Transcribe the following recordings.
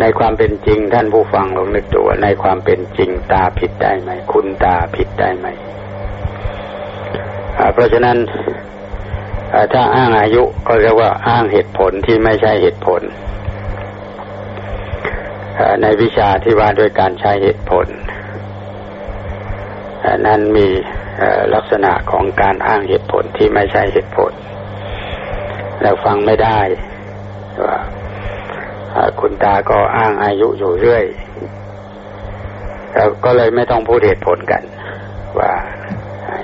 ในความเป็นจริงท่านผู้ฟังลองนึกดูว่าในความเป็นจริงตาผิดได้ไหม คุณตาผิดได้ไหมเพราะฉะนั้นถ้าอ้างอายุก็เรียกว่าอ้างเหตุผลที่ไม่ใช่เหตุผล ในวิชาที่ว่าด้วยการใช้เหตุผล นั้นมีลักษณะของการอ้างเหตุผลที่ไม่ใช่เหตุผล แล้วฟังไม่ได้ว่า คุณตาก็อ้างอายุอยู่เรื่อยเราก็เลยไม่ต้องพูดเหตุผลกัน ว่า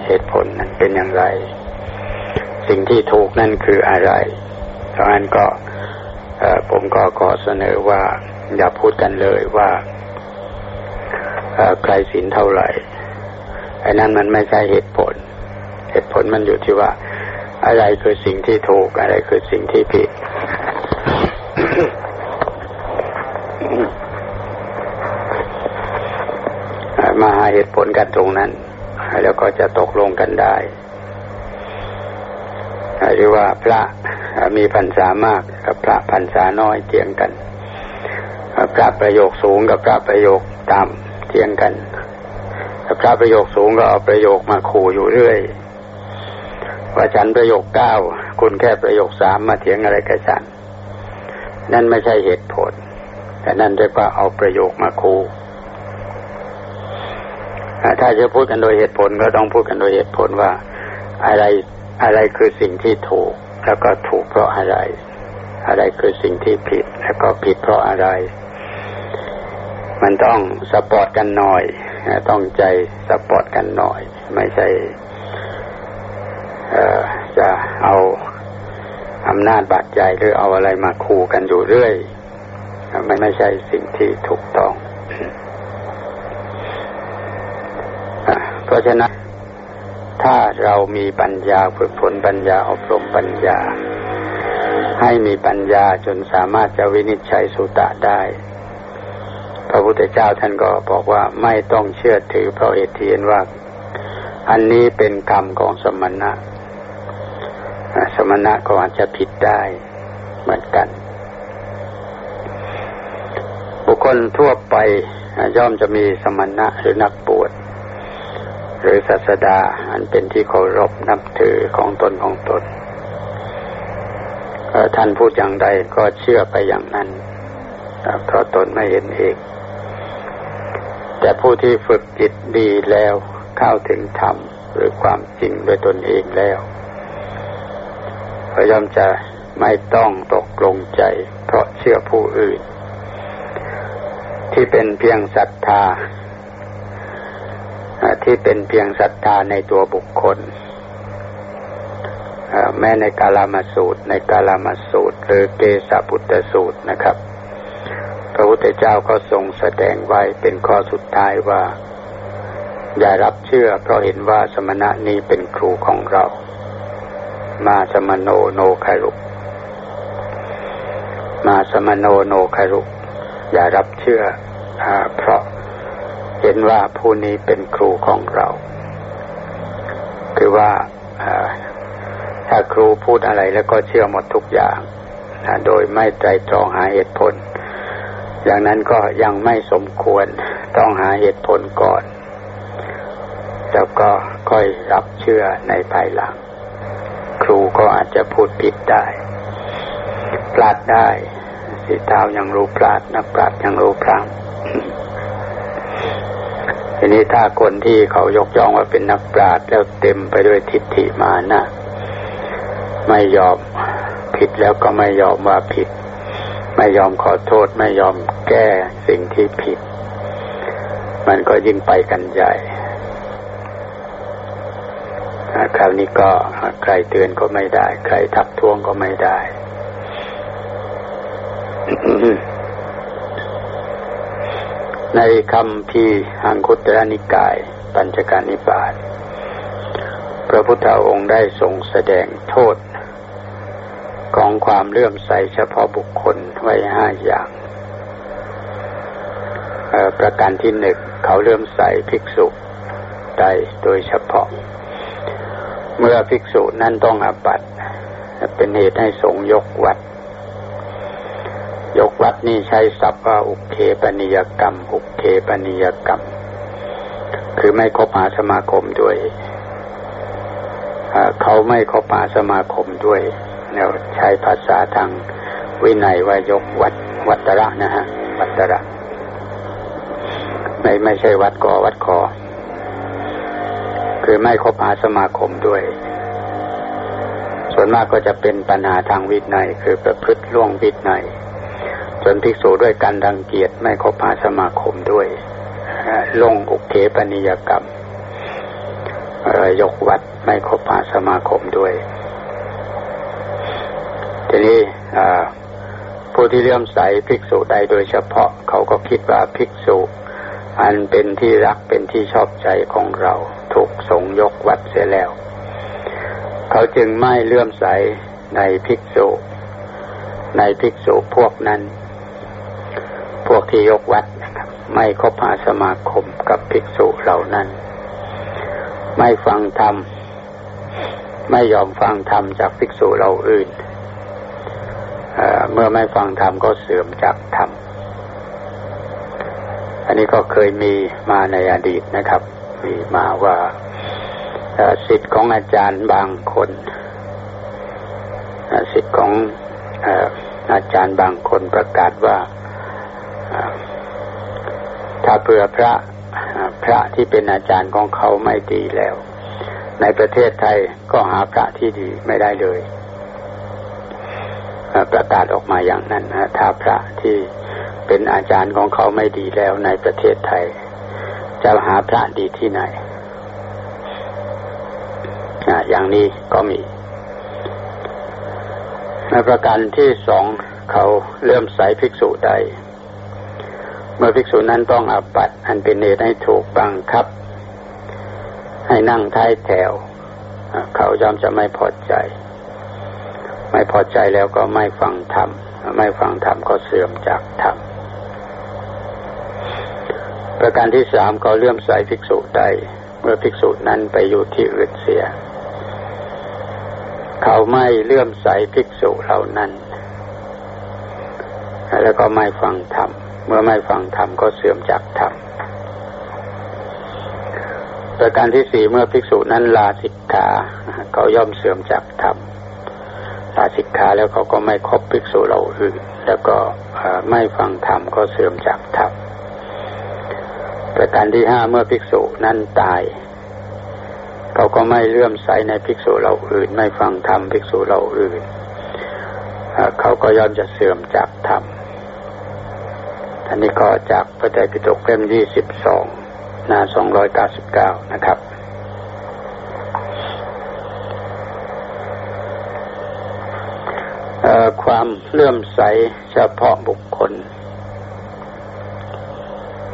เหตุผลนั้นเป็นอย่างไร สิ่งที่ถูกนั่นคืออะไรเพราะนั้นก็ผมก็ขอเสนอว่า อย่าพูดกันเลยว่าใครสินเท่าไหร่ไอ้นั้นมันไม่ใช่เหตุผล เหตุผลมันอยู่ที่ว่า อะไรคือสิ่งที่ถูกอะไรคือสิ่งที่ผิด มาหาเหตุผลกันตรงนั้น แล้วก็จะตกลงกันได้หรือว่าพระมีพรรษามากกับพระพรรษาน้อยเทียงกัน พระประโยคสูงกับพระประโยคต่ำเทียงกันพระประโยคสูงก็เอาประโยคมาขู่อยู่เรื่อยว่าฉันประโยคเก้าคุณแค่ประโยคสามมาเถียงอะไรกับฉัน นั่นไม่ใช่เหตุผล แต่นั่นเรียกว่าเอาประโยคมาขู่ถ้าจะพูดกันโดยเหตุผลก็ต้องพูดกันโดยเหตุผลว่าอะไรอะไรคือสิ่งที่ถูก แล้วก็ถูกเพราะอะไร อะไรคือสิ่งที่ผิด แล้วก็ผิดเพราะอะไร มันต้องสปอร์ตกันหน่อยต้องใจสปอร์ตกันหน่อย ไม่ใช่จะเอาอำนาจบาตรใหญ่หรือเอาอะไรมาขู่กันอยู่เรื่อย ไม่ไม่ใช่สิ่งที่ถูกต้อง เพราะฉะนั้น ถ้าเรามีปัญญาฝึกฝนปัญญาอบรมปัญญา ให้มีปัญญาจนสามารถจะวินิจฉัยสุตะได้ พระพุทธเจ้าท่านก็บอกว่าไม่ต้องเชื่อถือเพราะเอเทียนว่า อันนี้เป็นกรรมของสมณะ สมณะก็อาจจะผิดได้เหมือนกัน บุคคลทั่วไปย่อมจะมีสมณะหรือนักบวชหรือศาสดาอันเป็นที่เคารพนับถือของตนของตนท่านพูดอย่างใดก็เชื่อไปอย่างนั้นเพราะตนไม่เห็นเองแต่ผู้ที่ฝึกจิตดีแล้วเข้าถึงธรรมหรือความจริงด้วยตนเองแล้วก็ย่อมจะไม่ต้องตกลงใจ เพราะเชื่อผู้อื่น ที่เป็นเพียงศรัทธาที่เป็นเพียงศรัทธาในตัวบุคคลแม้ในกาลามาสูตร ในกาลามาสูตร หรือเกสปุตตสูตรนะครับ พระพุทธเจ้าก็ทรงแสดงไว้เป็นข้อสุดท้ายว่า อย่ารับเชื่อเพราะเห็นว่าสมณะนี้เป็นครูของเรา มาสมโนโนคารุมาสมโนโนคารุ อย่ารับเชื่อเพราะเห็นว่าผู้นี้เป็นครูของเรา คือว่าถ้าครูพูดอะไรแล้วก็เชื่อหมดทุกอย่างโดยไม่ใจตรองหาเหตุผล อย่างนั้นก็ยังไม่สมควรต้องหาเหตุผลก่อน แล้วก็ค่อยรับเชื่อในภายหลัง ครูก็อาจจะพูดผิดได้พลาดได้ สีเท้ายังรู้พลาดนักปราชญ์ยังรู้พลังทีนี้ถ้าคนที่เขายกย่องว่าเป็นนักปราชญ์แล้วเต็มไปด้วยทิฏฐิมานะไม่ยอมผิดแล้วก็ไม่ยอมว่าผิด ไม่ยอมขอโทษ ไม่ยอมแก้สิ่งที่ผิด มันก็ยิ่งไปกันใหญ่คราวนี้ก็ใครเตือนก็ไม่ได้ ใครทักท้วงก็ไม่ได้ ในคำพีอังคุตรนิกาย ปัญจการนิบาตพระพุทธองค์ได้ทรงแสดงโทษ ของความเลื่อมใสเฉพาะบุคคลไว้ห้าอย่าง ประการที่หนึ่งเขาเลื่อมใสภิกษุใดโดยเฉพาะ เมื่อภิกษุนั้นต้องอาบัตเป็นเหตุให้สงยกวัด ยกวัดนี่ใช้ศัพท์ว่าอุเคปนิยกรรม ปนิยกรรม คือไม่คบหาสมาคมด้วยเขาไม่คบหาสมาคมด้วยเราใช้ภาษาทางวินัยว่ายกวัดวัตระนะฮะ วัตระไม่ไม่ใช่วัดกอวัดคอ คือไม่คบหาสมาคมด้วย ส่วนมากก็จะเป็นปัญหาทางวินัยคือประพฤติล่วงวินัย จนภิกษุด้วยการดังเกียรติไม่คบหาสมาคมด้วยลงอุเขปนิยกรรมยกวัดไม่คบหาสมาคมด้วย ทีนี้ผู้ที่เลื่อมใสภิกษุใดโดยเฉพาะเขาก็คิดว่าภิกษุ อันเป็นที่รักเป็นที่ชอบใจของเรา ถูกสงยกวัดเสียแล้ว เขาจึงไม่เลื่อมใสในภิกษุ ในภิกษุพวกนั้น วกที่ยกวัดนะครับ ไม่คบหาสมาคมกับภิกษุเหล่านั้น ไม่ฟังธรรม ไม่ยอมฟังธรรมจากภิกษุเราอื่นเเมื่อไม่ฟังธรรมก็เสื่อมจากธรรม อันนี้ก็เคยมีมาในอดีตนะครับ มีมาว่าสิทธิ์ของอาจารย์บางคนสิทธิ์ของอาจารย์บางคนประกาศว่า ถ้าเผื่อพระพระที่เป็นอาจารย์ของเขาไม่ดีแล้ว ในประเทศไทยก็หาพระที่ดีไม่ได้เลย ประกาศออกมาอย่างนั้นนะถ้าพระที่เป็นอาจารย์ของเขาไม่ดีแล้วในประเทศไทย จะหาพระดีที่ไหนอย่างนี้ก็มีในประการที่สองเขาเริ่มใส่ภิกษุใด เมื่อภิกษุนั้นต้องอาบัตอันเป็นเหตุให้ถูกบังคับ ให้นั่งท้ายแถว เขายอมจะไม่พอใจ ไม่พอใจแล้วก็ไม่ฟังธรรมไม่ฟังธรรมก็เสื่อมจากธรรมประการที่สามเขาเลื่อมใสภิกษุใดเมื่อภิกษุนั้นไปอยู่ที่อื่นเสีย เขาไม่เลื่อมใสภิกษุเหล่านั้น แล้วก็ไม่ฟังธรรม เมื่อไม่ฟังธรรมก็เสื่อมจากธรรมประการที่สี่เมื่อภิกษุนั้นลาสิกขาเขาย่อมเสื่อมจากธรรมลาสิกขาแล้วเขาก็ไม่คบภิกษุเราอื่น แล้วก็ไม่ฟังธรรมก็เสื่อมจากธรรมประการที่ห้าเมื่อภิกษุนั้นตาย เขาก็ไม่เลื่อมใสในภิกษุเราอื่น ไม่ฟังธรรมภิกษุเราอื่น เขาก็ย่อมจะเสื่อมจากธรรม อันนี้ก็จากพระไตรปิฎกเล่มยี่สิบสองหน้าสองร้อยเก้าสิบเก้านะครับ ความเลื่อมใสเฉพาะบุคคล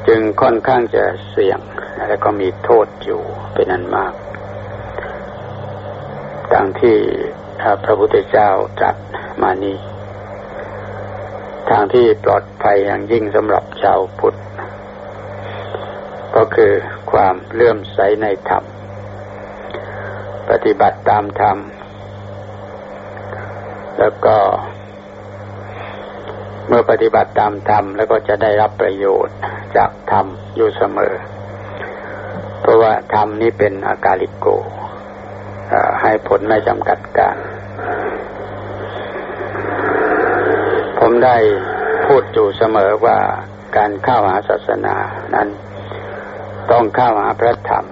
จึงค่อนข้างจะเสี่ยง และก็มีโทษอยู่เป็นอันมากดังที่พระพุทธเจ้าจัดมานี้ ทางที่ปลอดภัยอย่างยิ่งสำหรับชาวพุทธ ก็คือความเลื่อมใสในธรรม ปฏิบัติตามธรรม แล้วก็ เมื่อปฏิบัติตามธรรมแล้วก็จะได้รับประโยชน์จากธรรมอยู่เสมอ เพราะว่าธรรมนี้เป็นอากาลิโก ให้ผลไม่จำกัดการผ มได้พูดอยู่เสมอว่าการเข้าหาศาสนานั้น ต้องเข้าหาพระธรรม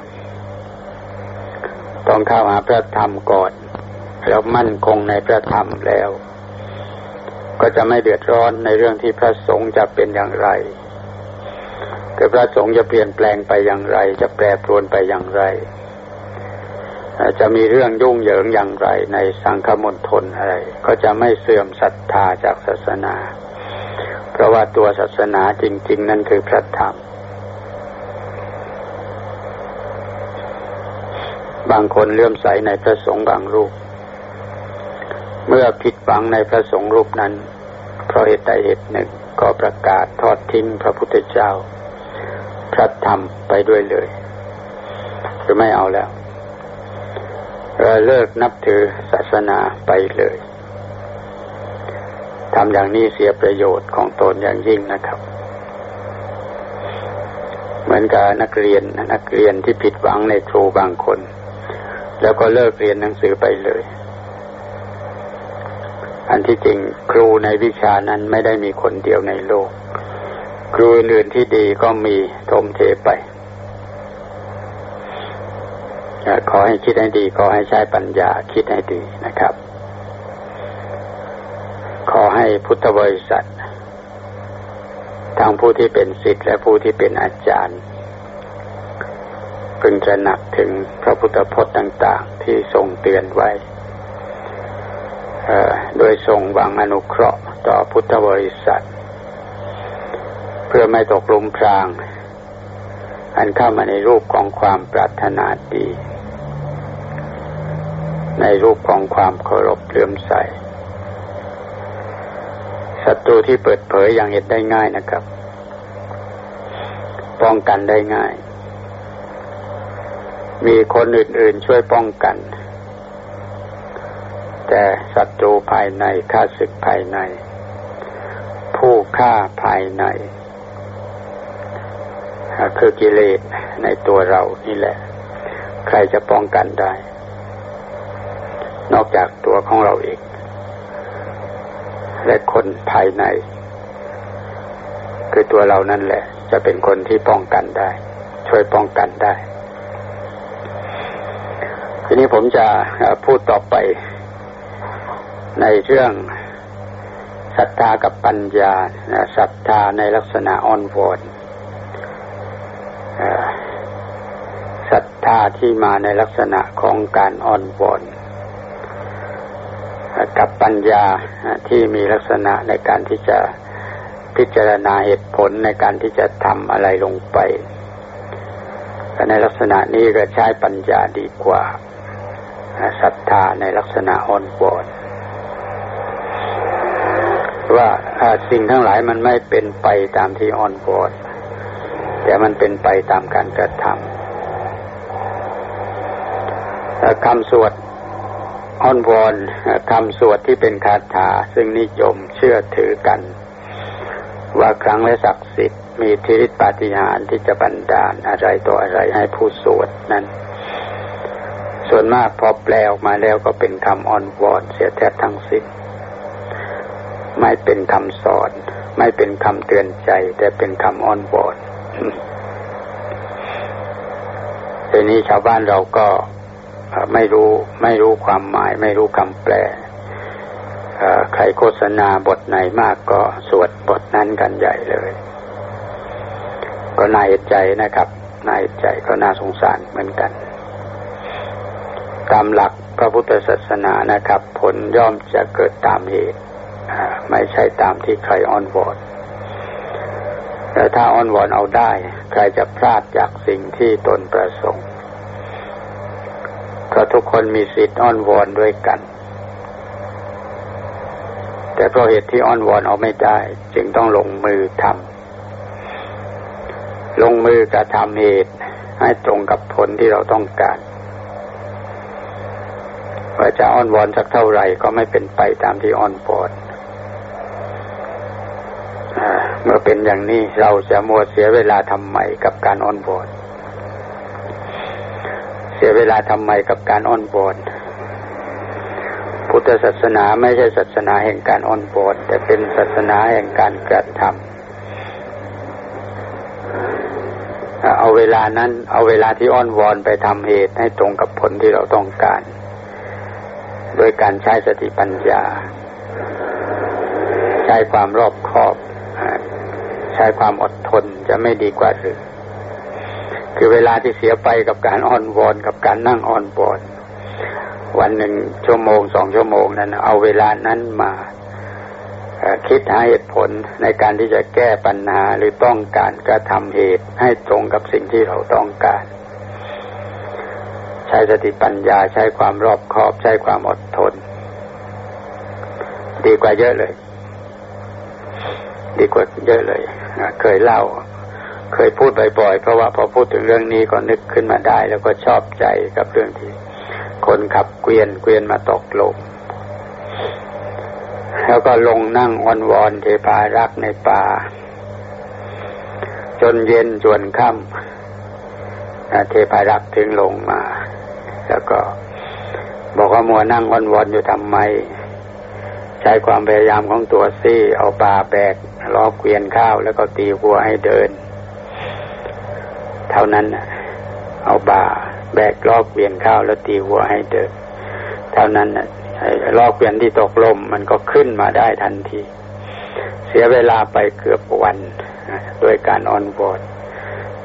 ต้องเข้าหาพระธรรมก่อนแล้วมั่นคงในพระธรรมแล้ว ก็จะไม่เดือดร้อนในเรื่องที่พระสงฆ์จะเป็นอย่างไรแต่พระสงฆ์จะเปลี่ยนแปลงไปอย่างไร จะแปรปรวนไปอย่างไร จะมีเรื่องยุ่งเหยิงอย่างไรในสังฆมณฑลอะไร ก็จะไม่เสื่อมศรัทธาจากศาสนา เพราะว่าตัวศาสนาจริง ๆ นั่นคือพระธรรม บางคนเลื่อมใสในพระสงฆ์บางรูป เมื่อผิดหวังในพระสงฆ์รูปนั้น เพราะเหตุใดเหตุหนึ่งก็ประกาศทอดทิ้งพระพุทธเจ้า พระธรรมไปด้วยเลย คือไม่เอาแล้ว เราเลิกนับถือศาสนาไปเลยทำอย่างนี้เสียประโยชน์ของตนอย่างยิ่งนะครับ เหมือนกับนักเรียนนักเรียนที่ผิดหวังในครูบางคน แล้วก็เลิกเรียนหนังสือไปเลย อันที่จริงครูในวิชานั้นไม่ได้มีคนเดียวในโลก ครูอื่นที่ดีก็มีทมเทไป ขอให้คิดให้ดี ขอให้ใช้ปัญญาคิดให้ดีนะครับ ขอให้พุทธบริษัททั้งผู้ที่เป็นศิษย์และผู้ที่เป็นอาจารย์พึงตระหนักถึงพระพุทธพจน์ต่าง ๆ ที่ทรงเตือนไว้โดยทรงวางอนุเคราะห์ต่อพุทธบริษัท เพื่อไม่ตกลุมพราง อันเข้ามาในรูปของความปรารถนาดี ในรูปของความเคารพเลื่อมใสศัตรูที่เปิดเผยอย่างเห็นได้ง่ายนะครับ ป้องกันได้ง่าย มีคนอื่น ๆช่วยป้องกัน แต่ศัตรูภายในข้าศึกภายใน ผู้ฆ่าภายใน คือกิเลสในตัวเรานี่แหละ ใครจะป้องกันได้ นอกจากตัวของเราเอง และคนภายใน คือตัวเรานั่นแหละ จะเป็นคนที่ป้องกันได้ ช่วยป้องกันได้ ทีนี้ผมจะพูดต่อไป ในเรื่องศรัทธากับปัญญาศรัทธาในลักษณะอ่อนวอน ศรัทธาที่มาในลักษณะของการอ่อนวอนกับปัญญาที่มีลักษณะในการที่จะพิจารณาเหตุผลในการที่จะทำอะไรลงไปในลักษณะนี้ก็ใช้ปัญญาดีกว่าศรัทธาในลักษณะอ่อนวอนว่าสิ่งทั้งหลายมันไม่เป็นไปตามที่อ่อนวอน แต่มันเป็นไปตามการกระทำคำสวดอ้อนวอนคำสวดที่เป็นคาถาซึ่งนิยมเชื่อถือกัน ว่าครั้งและศักดิ์สิทธิ์มีทิริปาฏิหาริย์ที่จะบันดาลอะไรต่ออะไรให้ผู้สวดนั้น ส่วนมากพอแปลออกมาแล้วก็เป็นคำอ้อนวอนเสียแทบทั้งสิ้นไม่เป็นคำสอน ไม่เป็นคำเตือนใจ แต่เป็นคำอ้อนวอน ทีนี้ชาวบ้านเราก็ไม่รู้ไม่รู้ความหมาย ไม่รู้คำแปลใครโฆษณาบทไหนมากก็สวดบทนั้นกันใหญ่เลย ก็น่าเห็นใจนะครับน่าเห็นใจก็น่าสงสารเหมือนกัน ตามหลักพระพุทธศาสนานะครับ ผลย่อมจะเกิดตามเหตุไม่ใช่ตามที่ใครอ้อนวอน แต่ถ้าอ้อนวอนเอาได้ ใครจะพลาดจากสิ่งที่ตนประสงค์ก็ทุกคนมีสิทธิ์อ้อนวอนด้วยกัน แต่เพราะเหตุที่อ้อนวอนเอาไม่ได้ จึงต้องลงมือทำลงมือกระทำเหตุให้ตรงกับผลที่เราต้องการว่าจะอ้อนวอนสักเท่าไหร่ก็ไม่เป็นไปตามที่อ้อนวอน เป็นอย่างนี้เราจะมัวเสียเวลาทำไมกับการอ้อนวอนเสียเวลาทำไมกับการอ้อนวอนพุทธศาสนาไม่ใช่ศาสนาแห่งการอ้อนวอนแต่เป็นศาสนาแห่งการกระทำเอาเวลานั้น เอาเวลาที่อ้อนวอนไปทำเหตุให้ตรงกับผลที่เราต้องการ โดยการใช้สติปัญญา ใช้ความรอบคอบ ช้ความอดทนจะไม่ดีกว่าหรือคือเวลาที่เสียไปกับการอ้อนวอนกับการนั่งอ้อนวอน วันหนึ่งชั่วโมงสองชั่วโมงนั้น เอาเวลานั้นมาคิดหาเหตุผลในการที่จะแก้ปัญหาหรือต้องการกระทำเหตุให้ตรงกับสิ่งที่เราต้องการ ใช้สติปัญญาใช้ความรอบคอบ ใช้ความอดทน ดีกว่าเยอะเลย ดีกว่าเยอะเลย เคยเล่า เคยพูดบ่อยๆ เพราะว่าพอพูดถึงเรื่องนี้ก็นึกขึ้นมาได้ แล้วก็ชอบใจกับเรื่องที่ คนขับเกวียนเกวียนมาตกลมแล้วก็ลงนั่งอ้อนวอนเทพารักในป่า จนเย็นจวนค่ำเทพารักถึงลงมา แล้วก็บอกว่ามัวนั่งอ้อนวอนอยู่ทำไม ใช้ความพยายามของตัวซี่ เอาปลาแบก ล้อเกวียนข้าวแล้วก็ตีหัวให้เดิน เท่านั้นเอาบาแบกล้อเกวียนข้าวแล้วตีหัวให้เดิน เท่านั้นล้อเกวียนที่ตกลมมันก็ขึ้นมาได้ทันที เสียเวลาไปเกือบวันด้วยการออนบอร์ด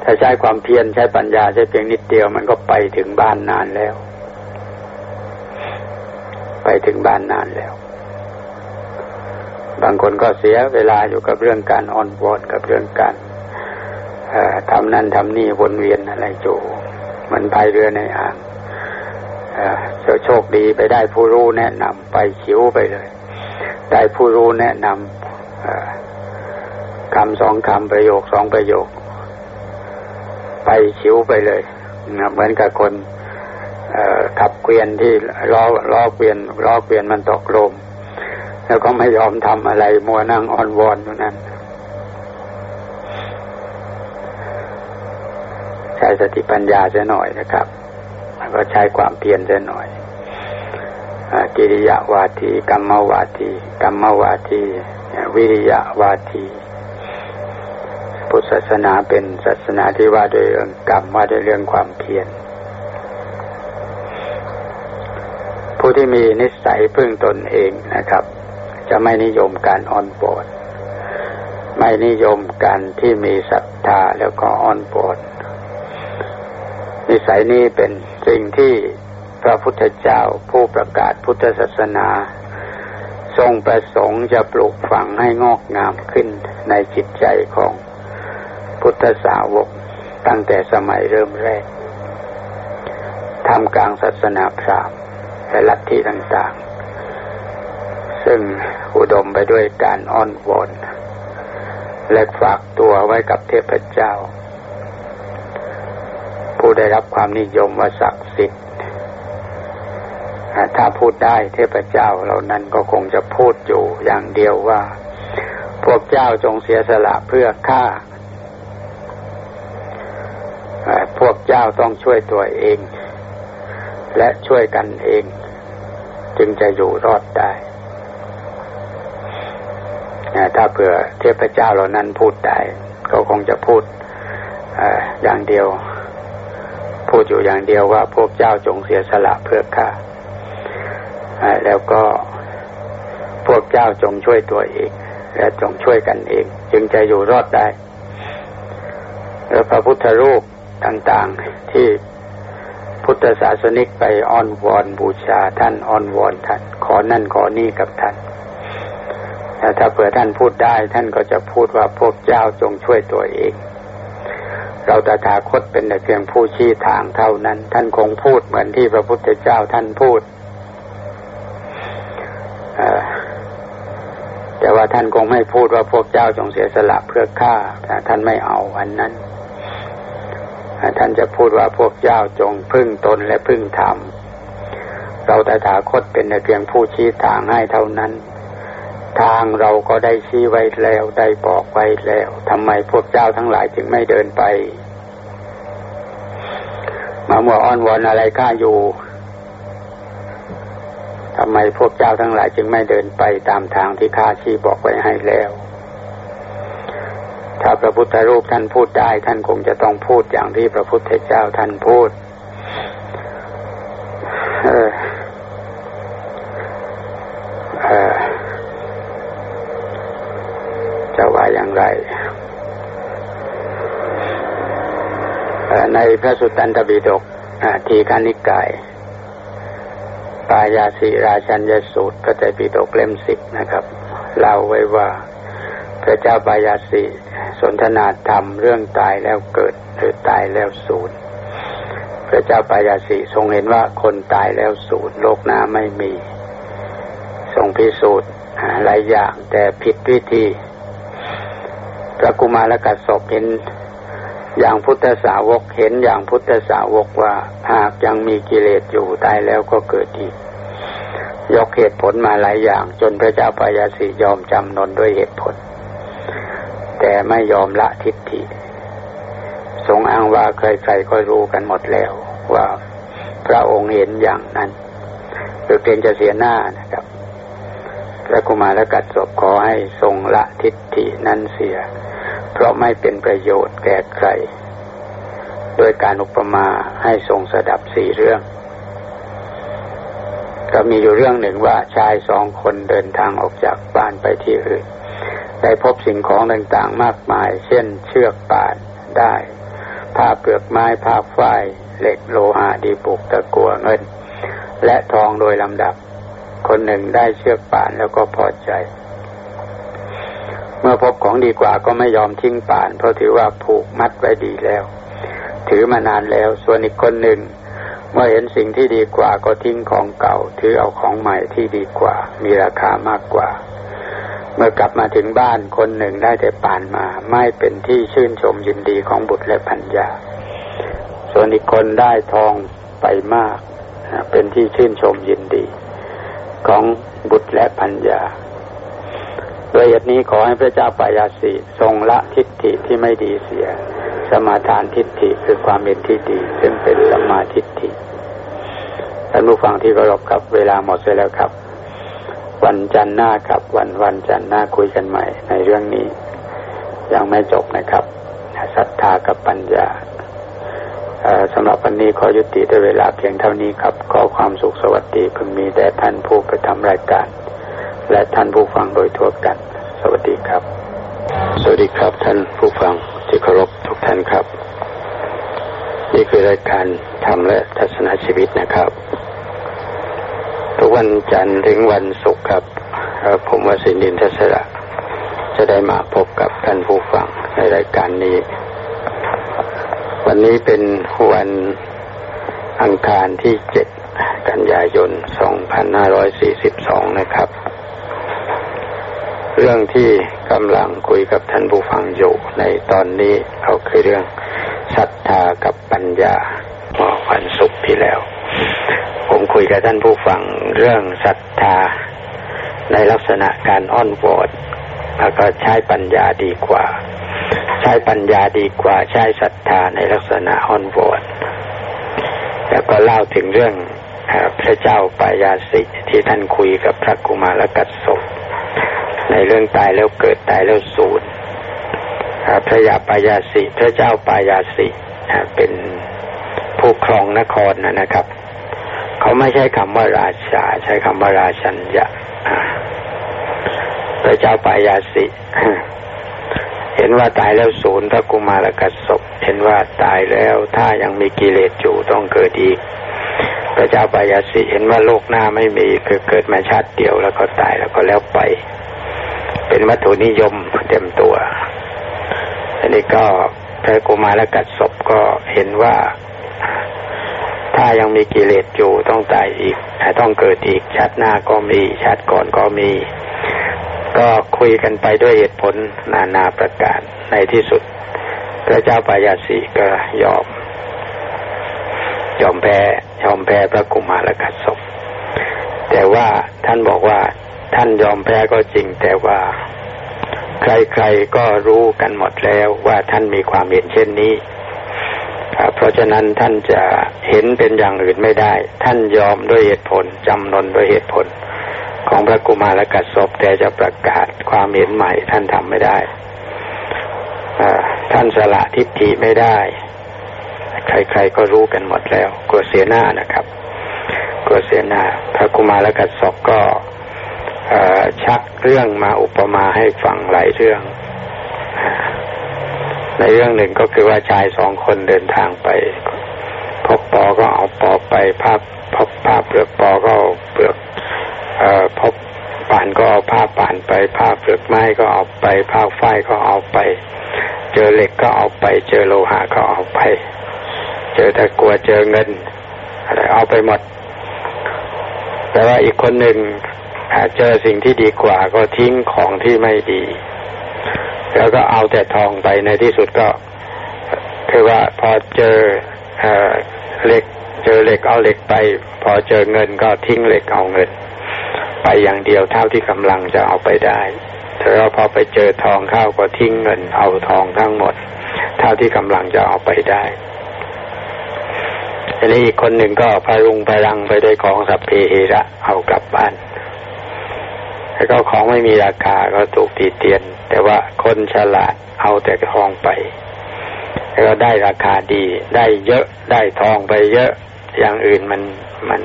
ถ้าใช้ความเพียรใช้ปัญญาใช้เพียงนิดเดียวมันก็ไปถึงบ้านนานแล้ว ไปถึงบ้านนานแล้ว บางคนก็เสียเวลาอยู่กับเรื่องการออนบอร์ดกับเรื่องการทำนั่นทำนี่วนเวียนอะไรจู่มันพายเรือในอ่างจะโชคดีไปได้ผู้รู้แนะนำไปขิวไปเลย ได้ผู้รู้แนะนำคำสองคำประโยคสองประโยค ไปขิวไปเลยเหมือนกับคนขับเกวียนที่ล้อล้อเกวียนล้อเกวียนมันตกลม แล้วก็ไม่ยอมทำอะไร มัวนั่งอ่อนวอนอยู่นั้นใช้สติปัญญาจะหน่อยนะครับแล้วก็ใช้ความเพียรจะหน่อยกิริยาวาทีกรรมวาทีกรรมวาทีวิริยะวาทีพุทธศาสนาเป็นศาสนาที่ว่าด้วยเรื่องกรรมว่าด้วยเรื่องความเพียรผู้ที่มีนิสัยพึ่งตนเองนะครับ จะไม่นิยมการอ่อนปรดไม่นิยมการที่มีศรัทธาแล้วก็อ่อนปรดนิสัยนี้เป็นสิ่งที่พระพุทธเจ้าผู้ประกาศพุทธศาสนา ทรงประสงค์จะปลูกฝังให้งอกงามขึ้นในจิตใจของพุทธสาวกตั้งแต่สมัยเริ่มแรกทำกลางศาสนาพราหมณ์และลัทธิต่างๆ ซึ่งอุดมไปด้วยการอ้อนวอนและฝากตัวไว้กับเทพเจ้า ผู้ได้รับความนิยมว่าศักดิ์สิทธิ์ถ้าพูดได้เทพเจ้าเหล่านั้นก็คงจะพูดอยู่อย่างเดียวว่า พวกเจ้าจงเสียสละเพื่อข้าพวกเจ้าต้องช่วยตัวเอง และช่วยกันเอง จึงจะอยู่รอดได้ ถ้าเผื่อเทพเจ้าเหล่านั้นพูดได้ก็คงจะพูดอย่างเดียว พูดอยู่อย่างเดียวว่าพวกเจ้าจงเสียสละเพื่อข้าแล้วก็พวกเจ้าจงช่วยตัวเอง และจงช่วยกันเอง จึงจะอยู่รอดได้แล้วพระพุทธรูปต่างๆที่พุทธศาสนิกไปอ้อนวอนบูชาท่านอ้อนวอนท่าน ขอนั่นขอนี่กับท่าน ถ้าเผื่อท่านพูดได้ ท่านก็จะพูดว่าพวกเจ้าจงช่วยตัวเอง เราตถาคตเป็นแต่เพียงผู้ชี้ทางเท่านั้น ท่านคงพูดเหมือนที่พระพุทธเจ้าท่านพูดแต่ว่าท่านคงไม่พูดว่าพวกเจ้าจงเสียสละเพื่อข้าท่านไม่เอาอันนั้นท่านจะพูดว่าพวกเจ้าจงพึ่งตนและพึ่งธรรมเราตถาคตเป็นแต่เพียงผู้ชี้ทางให้เท่านั้น ทางเราก็ได้ชี้ไว้แล้วได้บอกไว้แล้วทำไมพวกเจ้าทั้งหลายจึงไม่เดินไป มาเมื่ออ้อนวอนอะไรข้าอยู่ทำไมพวกเจ้าทั้งหลายจึงไม่เดินไปตามทางที่ข้าชี้บอกไว้ให้แล้ว ถ้าพระพุทธรูปท่านพูดได้ ท่านคงจะต้องพูดอย่างที่พระพุทธเจ้าท่านพูด เออ เออจะว่าอย่างไร ใน พระสุตตันตบิดกทีคานิกาย ปายาสีราชัญยสูตรพระไตรปิฎกเล่มสิบนะครับเล่าไว้ว่าพระเจ้าปายาสีสนทนาธรรมเรื่องตายแล้วเกิดหรือตายแล้วสูญพระเจ้าปายาสีทรงเห็นว่าคนตายแล้วสูญโลกหน้าไม่มี ทรงพิสูจน์หลายอย่างแต่ผิดวิธี พระกุมารกัสบเห็น อย่างพุทธสาวกเห็นอย่างพุทธสาวกว่าหากยังมีกิเลสอยู่ตายแล้วก็เกิดอีก ยกเหตุผลมาหลายอย่าง จนพระเจ้าปยาสียอมจำนนด้วยเหตุผล แต่ไม่ยอมละทิฏฐิทรงอ้างว่าใครๆก็รู้กันหมดแล้ว ว่าพระองค์เห็นอย่างนั้นคือเกรงจะเสียหน้านะครับ พระกุมารกัดศพขอให้ทรงละทิฏฐินั้นเสีย เพราะไม่เป็นประโยชน์แก่ใคร โดยการอุปมาให้ทรงสดับสี่เรื่อง ก็มีอยู่เรื่องหนึ่งว่าชายสองคนเดินทางออกจากบ้านไปที่อื่น ได้พบสิ่งของต่างๆมากมาย เช่นเชือกป่านได้ ผ้าเปลือกไม้ผ้าฝ้ายเหล็กโลหะดีบุกตะกัวเงิน และทองโดยลำดับ คนหนึ่งได้เชือกป่านแล้วก็พอใจ มื่อพบของดีกว่าก็ไม่ยอมทิ้งป่าน เพราะถือว่าผูกมัดไว้ดีแล้ว ถือมานานแล้ว ส่วนอีกคนหนึ่ง เมื่อเห็นสิ่งที่ดีกว่าก็ทิ้งของเก่า ถือเอาของใหม่ที่ดีกว่า มีราคามากกว่า เมื่อกลับมาถึงบ้านคนหนึ่งได้แต่ป่านมา ไม่เป็นที่ชื่นชมยินดีของบุตรและพัญญาส่วนอีกคนได้ทองไปมาก เป็นที่ชื่นชมยินดี ของบุตรและพัญญา โดยเหตุนี้ขอให้พระเจ้าปายาสีทรงละทิฏฐิที่ไม่ดีเสีย สมาทานทิฏฐิคือความเห็นที่ดี ซึ่งเป็นสมาทิฏฐิท่านผู้ฟังที่เคารพครับเวลาหมดไปแล้วครับ วันจันทร์หน้าครับ วันวันจันทร์หน้าคุยกันใหม่ ในเรื่องนี้ ยังไม่จบนะครับศรัทธากับปัญญาสำหรับวันนี้ขอยุติด้วยเวลาเพียงเท่านี้ครับ ขอความสุขสวัสดีพึงมีแด่ท่านผู้ไปทำรายการ และท่านผู้ฟังโดยทั่วกัน สวัสดีครับ สวัสดีครับท่านผู้ฟังที่เคารพทุกท่านครับ นี่คือรายการทำและทัศนชีวิตนะครับ ทุกวันจันทร์ถึงวันศุกร์ครับผมวสินินทัศระจะได้มาพบกับท่านผู้ฟังในรายการนี้ วันนี้เป็นวันอังคารที่เจ็ดกันยายน 2542 นะครับ เรื่องที่กำลังคุยกับท่านผู้ฟังอยู่ในตอนนี้เอาคือเรื่องศรัทธากับปัญญาเมื่อวันศุกร์ที่แล้ว ผมคุยกับท่านผู้ฟังเรื่องศรัทธา ในลักษณะการอ้อนวอนแล้วก็ใช้ปัญญาดีกว่า ใช้ปัญญาดีกว่าใช้ศรัทธาในลักษณะอ่อนวอนแล้วก็เล่าถึงเรื่องพระเจ้าปายาสิที่ท่านคุยกับพระกุมารกัสศพ ในเรื่องตายแล้วเกิดตายแล้วสูญพระยาปายาสิพระเจ้าปายาสิเป็นผู้ครองนครนะครับ เขาไม่ใช้คำว่าราชา ใช้คำว่าราชัญญะพระเจ้าปายาสิเห็นว่าตายแล้วศูนย์พระกุมารกัสศพเห็นว่าตายแล้วถ้ายังมีกิเลสอยู่ต้องเกิดอีก พระเจ้าปายาสิเห็นว่าโลกหน้าไม่มีคือเกิดมาชาติเดียวแล้วก็ตายแล้วก็แล้วไป เป็นวัตถุนิยมเต็มตัว อันนี้ก็พระกุมารกัสศพก็เห็นว่า ถ้ายังมีกิเลสอยู่ต้องตายอีกต้องเกิดอีกชาติหน้าก็มีชาติก่อนก็มี ก็คุยกันไปด้วยเหตุผลนานาประการในที่สุด พระเจ้าปายาสีก็ยอม ยอมแพ้ยอมแพ้พระกุมารกัสศพแต่ว่าท่านบอกว่า ท่านยอมแพ้ก็จริง แต่ว่าใครๆก็รู้กันหมดแล้วว่าท่านมีความเห็นเช่นนี้เพราะฉะนั้นท่านจะเห็นเป็นอย่างอื่นไม่ได้ ท่านยอมด้วยเหตุผลจำนนด้วยเหตุผล ของพระกุมารกัสศพแต่จะประกาศความเห็นใหม่ ท่านทำไม่ได้ท่านสละทิฏฐิไม่ได้ ใครๆก็รู้กันหมดแล้วกลัวเสียหน้านะครับกลัวเสียหน้า พระกุมารกัสศพก็ ชักเรื่องมาอุปมาให้ฟังหลายเรื่อง ในเรื่องหนึ่งก็คือว่าชายสองคนเดินทางไปพบปอก็เอาปอไปภาพพบภาพเปลือกปอก็เปลือกพบป่านก็เอาผ้าป่านไปผ้าเปลือกไม้ก็เอาไปผ้าฝ้ายก็เอาไป เจอเหล็กก็เอาไป เจอโลหะก็เอาไป เจอตะกัวเจอเงินอะไรเอาไปหมด แต่ว่าอีกคนหนึ่ง เจอสิ่งที่ดีกว่าก็ทิ้งของที่ไม่ดี แล้วก็เอาแต่ทองไปในที่สุดก็ คือว่าพอเจอเหล็ก เจอเหล็กเอาเหล็กไป พอเจอเงินก็ทิ้งเหล็กเอาเงิน ไปอย่างเดียวเท่าที่กำลังจะเอาไปได้แต่เราพอไปเจอทองเข้าก็ทิ้งเงิน เอาทองทั้งหมด เท่าที่กำลังจะเอาไปได้อันนี้อีกคนหนึ่งก็พารุงพลังไปด้วยของสัพเพเหระเอากลับบ้าน แล้วก็ของไม่มีราคาก็ถูกตีเตียน แต่ว่าคนฉลาดเอาแต่ทองไป แล้วก็ได้ราคาดี ได้เยอะได้ทองไปเยอะอย่างอื่นมันมัน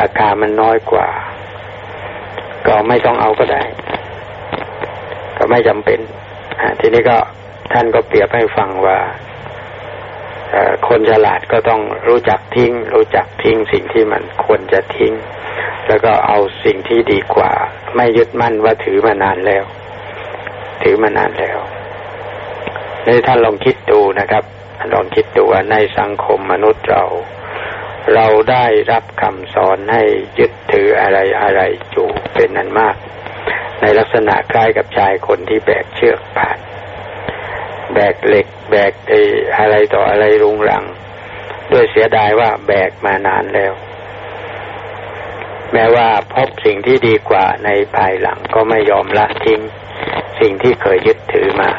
ราคามันน้อยกว่า ก็ไม่ต้องเอาก็ได้ ก็ไม่จำเป็นทีนี้ก็ท่านก็เปรียบให้ฟังว่า คนฉลาดก็ต้องรู้จักทิ้ง รู้จักทิ้งสิ่งที่มันควรจะทิ้ง แล้วก็เอาสิ่งที่ดีกว่า ไม่ยึดมั่นว่าถือมานานแล้ว ถือมานานแล้วนี่ท่านลองคิดดูนะครับลองคิดดูว่าในสังคมมนุษย์เรา เราได้รับคำสอนให้ยึดถืออะไรอะไรอยู่เป็นนั้นมาก ในลักษณะคล้ายกับชายคนที่แบกเชือกผ่า แบกเหล็ก แบกไอ้อะไรต่ออะไรรุงรัง ด้วยเสียดายว่าแบกมานานแล้ว แม้ว่าพบสิ่งที่ดีกว่าในภายหลังก็ไม่ยอมละทิ้ง สิ่งที่เคยยึดถือมา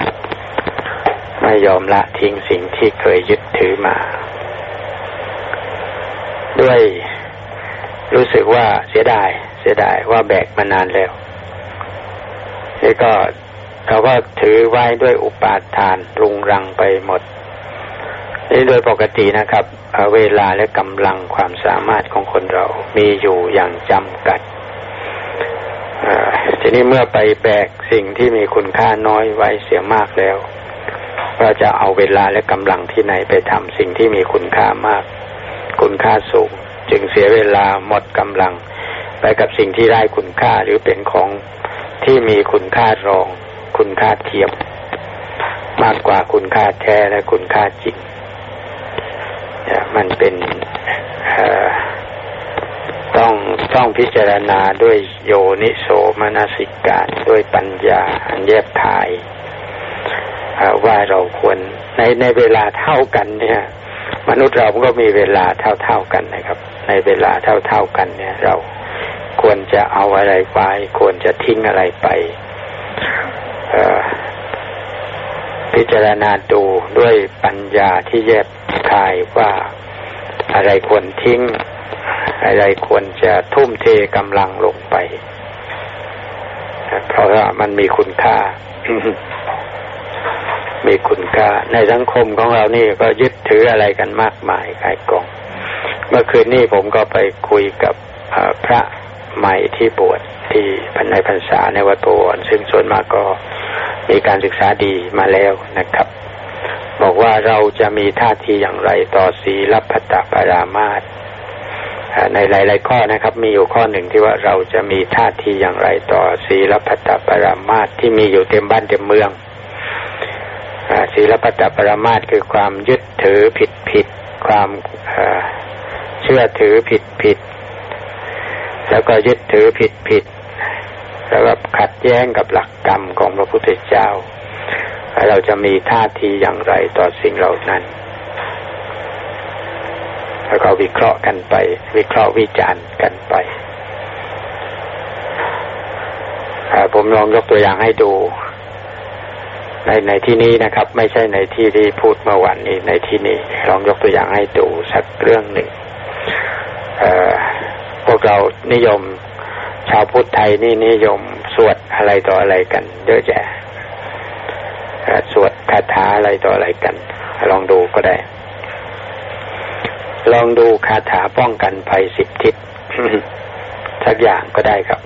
ไม่ยอมละทิ้งสิ่งที่เคยยึดถือมา ด้วยรู้สึกว่าเสียดาย เสียดายว่าแบกมานานแล้วแล้วก็ เราก็ถือไว้ด้วยอุปาทานรุงรังไปหมด นี่โดยปกตินะครับเวลาและกำลังความสามารถของคนเรามีอยู่อย่างจำกัดทีนี้เมื่อไปแบกสิ่งที่มีคุณค่าน้อยไว้เสียมากแล้ว เราจะเอาเวลาและกำลังที่ไหนไปทำสิ่งที่มีคุณค่ามาก คุณค่าสูง จึงเสียเวลาหมดกำลัง ไปกับสิ่งที่ได้คุณค่าหรือเป็นของที่มีคุณค่ารอง คุณค่าเทียม มากกว่าคุณค่าแท้และคุณค่าจริงมันเป็นต้องต้องพิจารณาด้วยโยนิโสมนสิการด้วยปัญญาอันแยบคายว่าเราควรในในเวลาเท่ากันเนี่ย มนุษย์เราก็มีเวลาเท่าเท่ากันนะครับ ในเวลาเท่าเท่ากันเนี่ย เราควรจะเอาอะไรไป ควรจะทิ้งอะไรไป พิจารณาดูด้วยปัญญาที่แยบคายว่าอะไรควรทิ้ง อะไรควรจะทุ่มเทกำลังลงไป เพราะว่ามันมีคุณค่า มีคุณค่า ในสังคมของเรานี่ก็ยึดถืออะไรกันมากมายกายกอง เมื่อคืนนี้ผมก็ไปคุยกับพระ ใหม่ที่บวชที่ในพรรษาในวัดโพซึ่งส่วนมากก็มีการศึกษาดีมาแล้วนะครับ บอกว่าเราจะมีท่าทีอย่างไรต่อศีลพัตตปรามาตในหลาย ๆ ข้อนะครับ มีอยู่ข้อหนึ่งที่ว่าเราจะมีท่าทีอย่างไรต่อศีลพัตตปรามาตที่มีอยู่เต็มบ้านเต็มเมืองศีลพัตตปรามาตคือความยึดถือผิดผิดความเชื่อถือผิดผิด แล้วก็ยึดถือผิดผิดแล้วก็ขัดแย้งกับหลักกรรมของพระพุทธเจ้า เราจะมีท่าทีอย่างไรต่อสิ่งเหล่านั้น แล้วก็วิเคราะห์กันไป วิเคราะห์วิจารณ์กันไปผมลองยกตัวอย่างให้ดู ในในที่นี้นะครับ ไม่ใช่ในที่ที่พูดเมื่อวันนี้ในที่นี้ลองยกตัวอย่างให้ดูสักเรื่องหนึ่ง วกเรานิยม ชาวพุทธไทยนี่นิยมสวดอะไรต่ออะไรกันเยอะแยะสวดคาถาอะไรต่ออะไรกัน ลองดูก็ได้ ลองดูคาถาป้องกันภัยสิบทิศสักอย่างก็ได้ครับ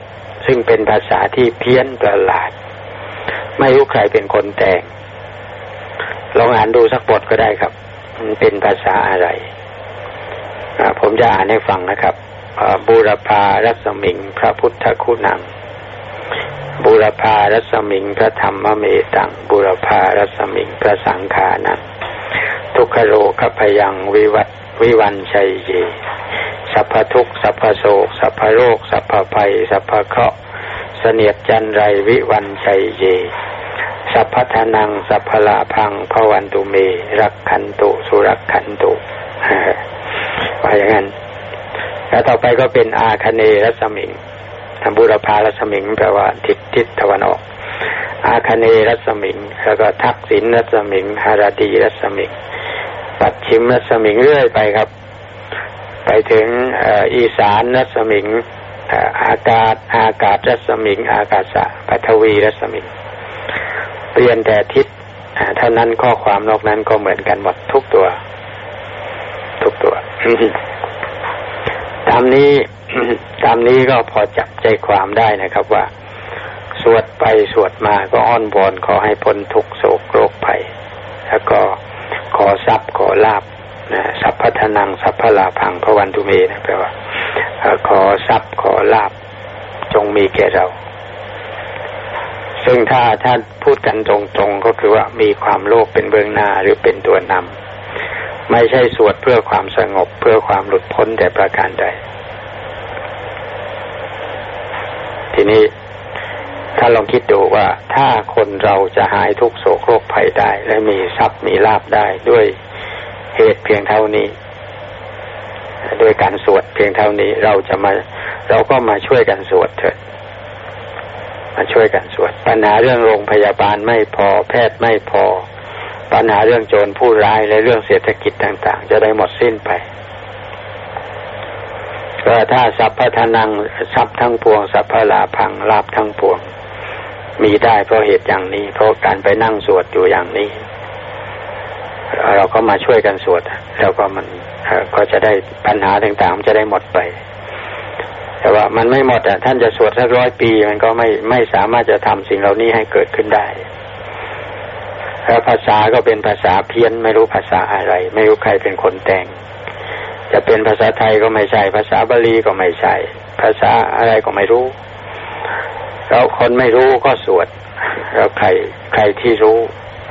ซึ่งเป็นภาษาที่เพี้ยนประหลาด ไม่รู้ใครเป็นคนแต่ง ลองอ่านดูสักบทก็ได้ครับมันเป็นภาษาอะไรผมจะอ่านให้ฟังนะครับ บูรพารัศมิง พระพุทธคุณัง บูรพารัศมิง พระธรรมเมตัง บูรพารัศมิง พระสังขานัง ทุกขโลกพยังวิวัตวิวันชัยเย สัพพทุกสัพพโศก สัพพโรค สัพพภัย สัพพเคราะห์เสนียดจันไรวิวันชัยเย สัพพทนัง สัพพลาพังพวันตุเม รักขันตุสุรักขันตุว่าอย่างนั้น แล้วต่อไปก็เป็นอาคเนรัสมิงบุรพารัศมิงแปลว่าทิศทิศตะวันออก อาคเนรัศมิง แล้วก็ทักษิณรัศมิงฮาราดีรัศมิง ปัดชิมรัศมิงเรื่อยไปครับ ไปถึงอีสานรัศมิงอากาศอากาศรัศมิง อากาศะปัทวีรัศมิง เปลี่ยนแต่ทิศเท่านั้นข้อความนอกนั้นก็เหมือนกันหมดทุกตัว ทุกตัว ตามนี้ตามนี้ก็พอจับใจความได้นะครับว่า สวดไปสวดมาก็อ้อนวอนขอให้พ้นทุกโศกโรคภัย แล้วก็ขอทรัพย์ขอลาบนะสัพพทนังสัพพลาพังพระวันตุเมนะแปลว่าขอทรัพย์ขอลาบจงมีแก่เรา ซึ่งถ้าถ้าพูดกันตรงๆก็คือว่ามีความโลภเป็นเบื้องหน้าหรือเป็นตัวนำ ไม่ใช่สวดเพื่อความสงบเพื่อความหลุดพ้นแต่ประการใด ทีนี้ถ้าลองคิดดูว่าถ้าคนเราจะหายทุกโศกโรคภัยได้ และมีทรัพย์มีลาบได้ด้วยเหตุเพียงเท่านี้ด้วยการสวดเพียงเท่านี้เราจะมา เราก็มาช่วยกันสวดเถิดมาช่วยกันสวดปัญหาเรื่องโรงพยาบาลไม่พอแพทย์ไม่พอ ปัญหาเรื่องโจรผู้ร้ายและเรื่องเศรษฐกิจต่างๆ จะได้หมดสิ้นไปก็ถ้าสัพพทนังทรัพย์ทั้งปวงสัพพลาพังลาบทั้งปวง มีได้เพราะเหตุอย่างนี้เพราะการไปนั่งสวดอยู่อย่างนี้ เราก็มาช่วยกันสวดแล้วก็มันก็จะได้ปัญหาต่างๆจะได้หมดไป แต่ว่ามันไม่หมดอะท่านจะสวดสักร้อยปี มันก็ไม่ไม่สามารถจะทำสิ่งเหล่านี้ให้เกิดขึ้นได้ แล้วภาษาก็เป็นภาษาเพี้ยนไม่รู้ภาษาอะไร ไม่รู้ใครเป็นคนแต่ง จะเป็นภาษาไทยก็ไม่ใช่ ภาษาบาลีก็ไม่ใช่ ภาษาอะไรก็ไม่รู้ แล้วคนไม่รู้ก็สวด แล้วใครใครที่รู้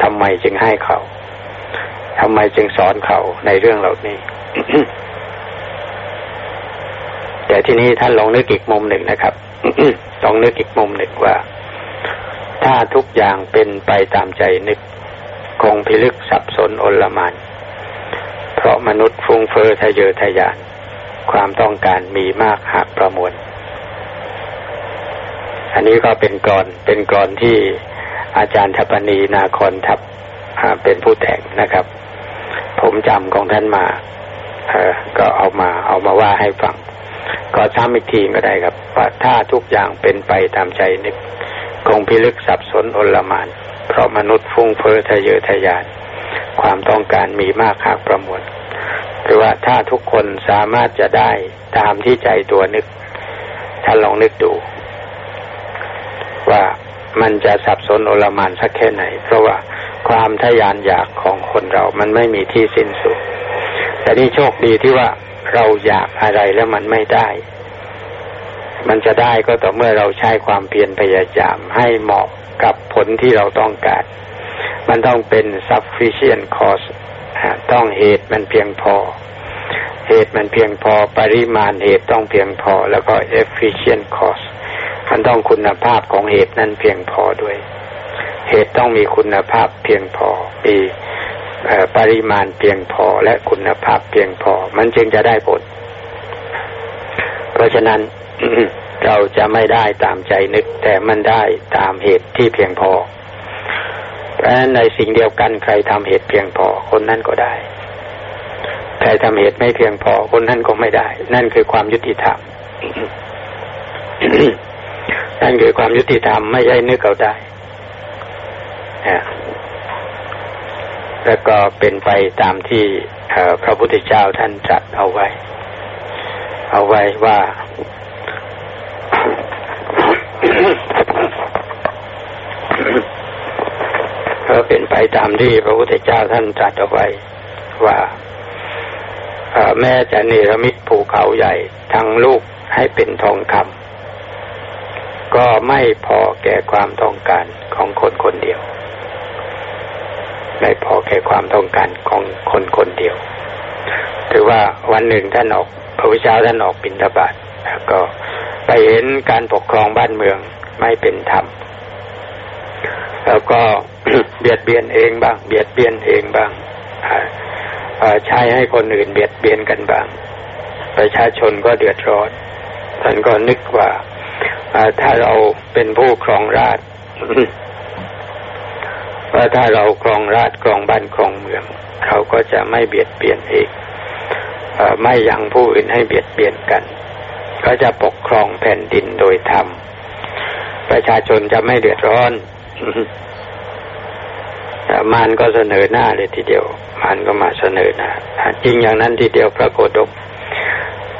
ทำไมจึงให้เขาทำไมจึงสอนเขาในเรื่องเหล่านี้แต่ที่นี้ท่านลองนึกอีกมุมหนึ่งนะครับลองนึกอีกมุมหนึ่งว่า ถ้าทุกอย่างเป็นไปตามใจนึก คงพิลึกสับสนอลมาน เพราะมนุษย์ฟุ้งเฟอ้อทะเยอทะยาน ความต้องการมีมากหากประมวล อันนี้ก็เป็นกรอนเป็นกรอนที่อาจารย์ทัปนีนาคอนทับเป็นผู้แต่งนะครับ ผมจำของท่านมาเออก็เอามาเอามาว่าให้ฟัง ก็ซ้ำอีกทีก็ได้ครับว่าถ้าทุกอย่างเป็นไปตามใจนึกคงพิลึกสับสนอลมานเราะมนุษย์ฟุ้งเฟอ้อทะเยอทะยาน ความต้องการมีมากหากประมวลหรือว่าถ้าทุกคนสามารถจะได้ตามที่ใจตัวนึกถ้านลองนึกดู ว่ามันจะสับสนโอลมานสักแค่ไหน เพราะว่าความทยานอยากของคนเรามันไม่มีที่สิ้นสุด แต่นี่โชคดีที่ว่าเราอยากอะไรแล้วมันไม่ได้ มันจะได้ก็ต่อเมื่อเราใช้ความเพียรพยายามให้เหมาะ กับผลที่เราต้องการ มันต้องเป็น sufficient cause ต้องเหตุมันเพียงพอ เหตุมันเพียงพอ ปริมาณเหตุต้องเพียงพอ แล้วก็ efficient cause มันต้องคุณภาพของเหตุนั้นเพียงพอด้วย เหตุต้องมีคุณภาพเพียงพอ มีปริมาณเพียงพอและคุณภาพเพียงพอ มันจึงจะได้ผล เพราะฉะนั้น เราจะไม่ได้ตามใจนึก แต่มันได้ตามเหตุที่เพียงพอ เพราะฉะนั้นในสิ่งเดียวกันใครทำเหตุเพียงพอคนนั้นก็ได้ ใครทำเหตุไม่เพียงพอคนนั้นก็ไม่ได้ นั่นคือความยุติธรรมนั่นคือความยุติธรรมไม่ใช่นึกเอาได้แล้วก็เป็นไปตามที่พระพุทธเจ้าท่านจัดเอาไว้ เอาไว้ว่า ก็เป็นไปตามที่พระพุทธเจ้าท่านตรัสเอาไว้ว่าแม่จะเนรมิตภูเขาใหญ่ทั้งลูกให้เป็นทองคำก็ไม่พอแก่ความต้องการของคนคนเดียว ไม่พอแก่ความต้องการของคนคนเดียวถือว่าวันหนึ่งท่านออกพระพุทธเจ้าท่านออกบิณฑบาตแล้วก็ ไปเห็นการปกครองบ้านเมืองไม่เป็นธรรม แล้วก็เบียดเบียนเองบ้าง เบียดเบียนเองบ้างใช้ให้คนอื่นเบียดเบียนกันบ้าง ประชาชนก็เดือดร้อนท่านก็นึกว่าถ้าเราเป็นผู้ครองราชว่าถ้าเราครองราชครองบ้านครองเมือง เราก็จะไม่เบียดเบียนเองไม่ยังผู้อื่นให้เบียดเบียนกัน ก็จะปกครองแผ่นดินโดยธรรม ประชาชนจะไม่เดือดร้อนมารก็เสนอหน้าเลยทีเดียว มารก็มาเสนอหน้าจริงอย่างนั้นทีเดียวพระโคดม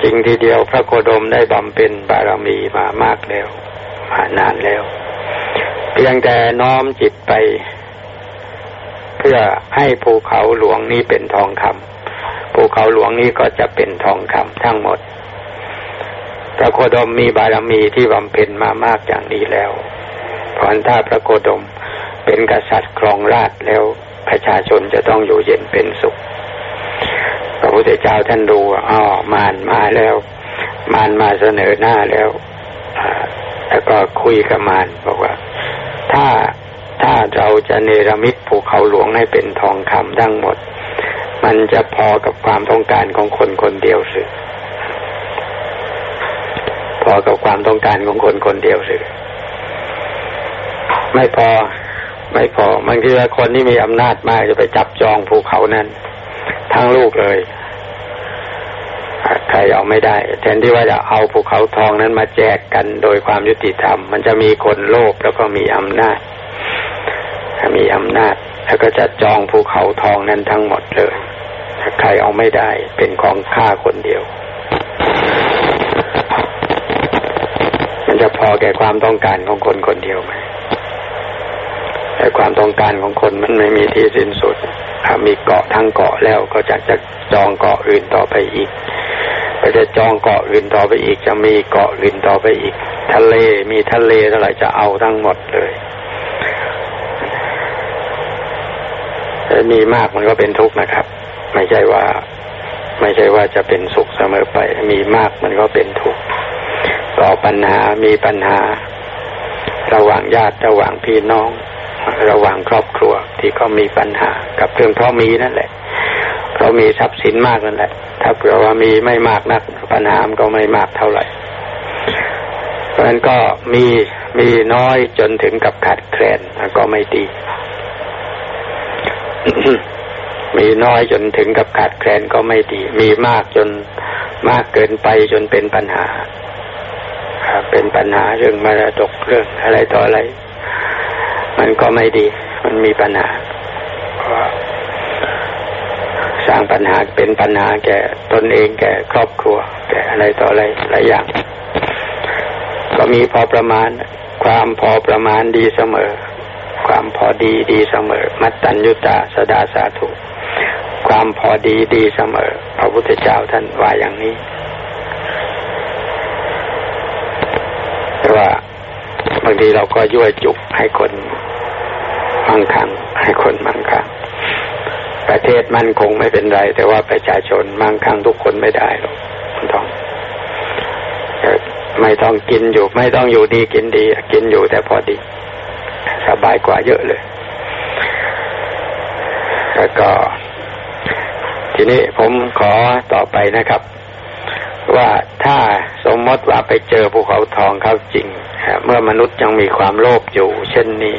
จริงทีเดียวพระโคดมได้บำเพ็ญบารมีมามากแล้ว มานานแล้ว เพียงแต่น้อมจิตไป เพื่อให้ภูเขาหลวงนี้เป็นทองคำภูเขาหลวงนี้ก็จะเป็นทองคำทั้งหมด พระโคดมมีบารมีที่บำเพ็ญมามากอย่างนี้แล้วเพราะถ้าพระโคดมเป็นกษัตริย์ครองราชแล้วประชาชนจะต้องอยู่เย็นเป็นสุข พระพุทธเจ้าท่านดูอ๋อมารมาแล้ว มารมาเสนอหน้าแล้วแล้วก็คุยกับมารบอกว่า ถ้าถ้าเราจะเนรมิตภูเขาหลวงให้เป็นทองคำทั้งหมด มันจะพอกับความต้องการของคนคนเดียวหรือ พอกับความต้องการของคนคนเดียวหรือไม่พอไม่พอบางทีคนที่มีอำนาจมากจะไปจับจองภูเขานั้น ทั้งลูกเลยใครเอาไม่ได้ แทนที่ว่าจะเอาภูเขาทองนั้นมาแจกกันโดยความยุติธรรม มันจะมีคนโลภแล้วก็มีอำนาจมีอำนาจ แล้วก็จะจองภูเขาทองนั้นทั้งหมดเลยใครเอาไม่ได้เป็นของข้าคนเดียว มัน จะพอแก่ความต้องการของคนคนเดียวไหมแต่ความต้องการของคนมันไม่มีที่สิ้นสุดถ้ามีเกาะทั้งเกาะแล้วก็จะจะจองเกาะอื่นต่อไปอีก ก็จะจองเกาะอื่นต่อไปอีก จะมีเกาะอื่นต่อไปอีก ทะเลมีทะเลเท่าไหร่จะเอาทั้งหมดเลยแต่มีมากมันก็เป็นทุกข์นะครับ ไม่ใช่ว่า ไม่ใช่ว่าจะเป็นสุขเสมอไป มีมากมันก็เป็นทุกข์ ต่อปัญหามีปัญหา ระหว่างญาติระหว่างพี่น้อง ระหว่างครอบครัวที่เขามีปัญหา กับเรื่องเพราะมีนั่นแหละเพราะมีทรัพย์สินมากนั่นแหละ ถ้าเผื่อว่ามีไม่มากนัก ปัญหามันก็ไม่มากเท่าไหร่เพราะฉะนั้นก็มีมีน้อยจนถึงกับขาดแคลนก็ไม่ดีมีน้อยจนถึงกับขาดแคลนก็ไม่ดี มีมากจนมากเกินไปจนเป็นปัญหา เป็นปัญหาเรื่องมรดกเรื่องอะไรต่ออะไร มันก็ไม่ดี มันมีปัญหาสร้างปัญหาเป็นปัญหาแก่ตนเองแก่ครอบครัว แก่อะไรต่ออะไรหลายอย่าง ก็มีพอประมาณ ความพอประมาณดีเสมอ ความพอดีดีเสมอ มัตตัญญุตาสดาสาธุความพอดีดีเสมอ พระพุทธเจ้าท่านว่าอย่างนี้ ว่าบางทีเราก็ยั่วจุกให้คนมั่งคั่งให้คนมั่งคั่งประเทศมั่นคงไม่เป็นไร แต่ว่าประชาชนมั่งคั่งทุกคนไม่ได้หรอกต้องไม่ต้องกินอยู่ ไม่ต้องอยู่ดีกินดี กินอยู่แต่พอดี สบายกว่าเยอะเลย แล้วก็ ทีนี้ผมขอต่อไปนะครับ ว่าถ้าสมมติว่าไปเจอภูเขาทองเขาจริงเมื่อมนุษย์ยังมีความโลภอยู่ เช่นนี้